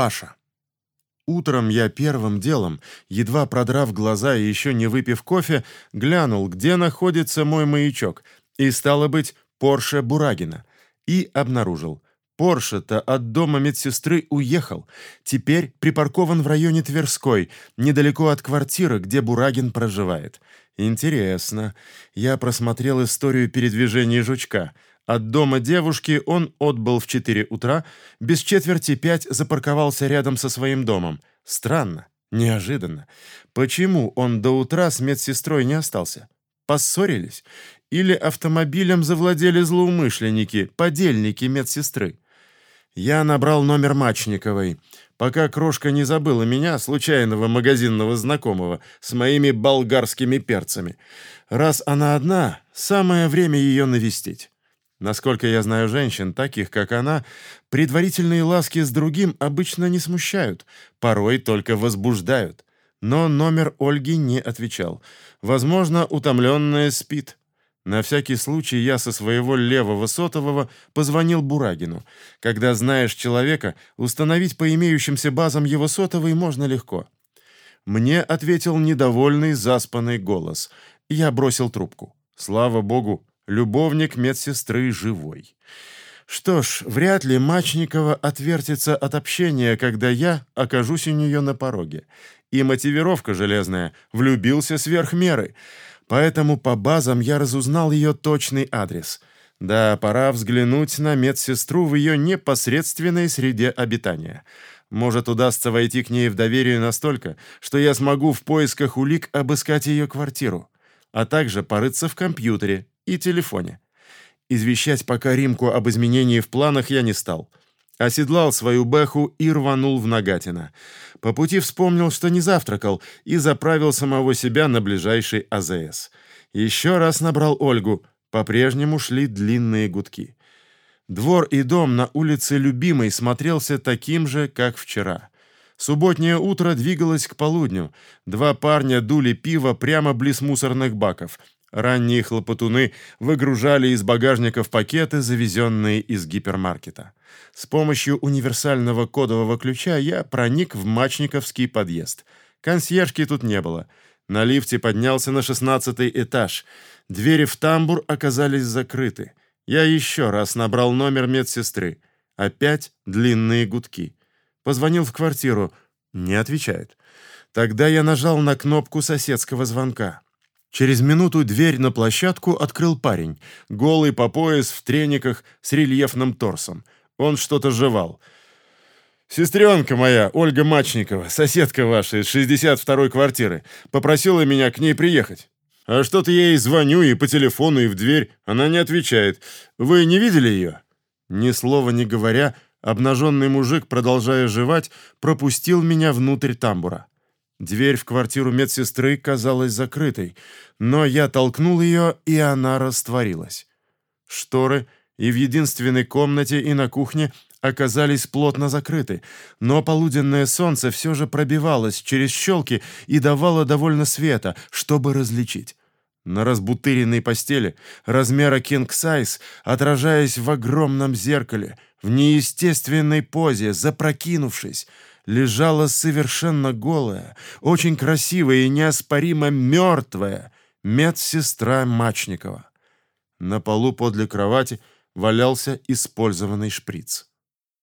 Паша. Утром я первым делом, едва продрав глаза и еще не выпив кофе, глянул, где находится мой маячок, и, стало быть, Порше Бурагина, и обнаружил. Порше-то от дома медсестры уехал. Теперь припаркован в районе Тверской, недалеко от квартиры, где Бурагин проживает. Интересно. Я просмотрел историю передвижения жучка — от дома девушки он отбыл в 4 утра, без четверти пять запарковался рядом со своим домом. Странно, неожиданно. Почему он до утра с медсестрой не остался? Поссорились? Или автомобилем завладели злоумышленники, подельники медсестры? Я набрал номер Мачниковой, пока крошка не забыла меня, случайного магазинного знакомого, с моими болгарскими перцами. Раз она одна, самое время ее навестить. Насколько я знаю женщин, таких как она, предварительные ласки с другим обычно не смущают, порой только возбуждают. Но номер Ольги не отвечал. Возможно, утомленная спит. На всякий случай я со своего левого сотового позвонил Бурагину. Когда знаешь человека, установить по имеющимся базам его сотовый можно легко. Мне ответил недовольный заспанный голос. Я бросил трубку. Слава богу, Любовник медсестры живой. Что ж, вряд ли Мачникова отвертится от общения, когда я окажусь у нее на пороге. И мотивировка железная «влюбился сверх меры». Поэтому по базам я разузнал ее точный адрес. Да, пора взглянуть на медсестру в ее непосредственной среде обитания. Может, удастся войти к ней в доверие настолько, что я смогу в поисках улик обыскать ее квартиру, а также порыться в компьютере и телефоне. Извещать пока Римку об изменении в планах я не стал. Оседлал свою бэху и рванул в Нагатино. По пути вспомнил, что не завтракал, и заправил самого себя на ближайший АЗС. Еще раз набрал Ольгу. По-прежнему шли длинные гудки. Двор и дом на улице Любимой смотрелся таким же, как вчера. Субботнее утро двигалось к полудню. Два парня дули пиво прямо близ мусорных баков. Ранние хлопотуны выгружали из багажников пакеты, завезенные из гипермаркета. С помощью универсального кодового ключа я проник в Мачниковский подъезд. Консьержки тут не было. На лифте поднялся на шестнадцатый этаж. Двери в тамбур оказались закрыты. Я еще раз набрал номер медсестры. Опять длинные гудки. Позвонил в квартиру. Не отвечает. Тогда я нажал на кнопку соседского звонка. Через минуту дверь на площадку открыл парень, голый по пояс в трениках с рельефным торсом. Он что-то жевал. «Сестренка моя, Ольга Мачникова, соседка ваша из 62-й квартиры, попросила меня к ней приехать. А что-то я ей звоню и по телефону, и в дверь. Она не отвечает. Вы не видели ее?» Ни слова не говоря, обнаженный мужик, продолжая жевать, пропустил меня внутрь тамбура. Дверь в квартиру медсестры казалась закрытой, но я толкнул ее, и она растворилась. Шторы и в единственной комнате, и на кухне оказались плотно закрыты, но полуденное солнце все же пробивалось через щелки и давало довольно света, чтобы различить. На разбутыренной постели, размера кинг-сайз, отражаясь в огромном зеркале, в неестественной позе, запрокинувшись, лежала совершенно голая, очень красивая и неоспоримо мертвая медсестра Мачникова. На полу подле кровати валялся использованный шприц.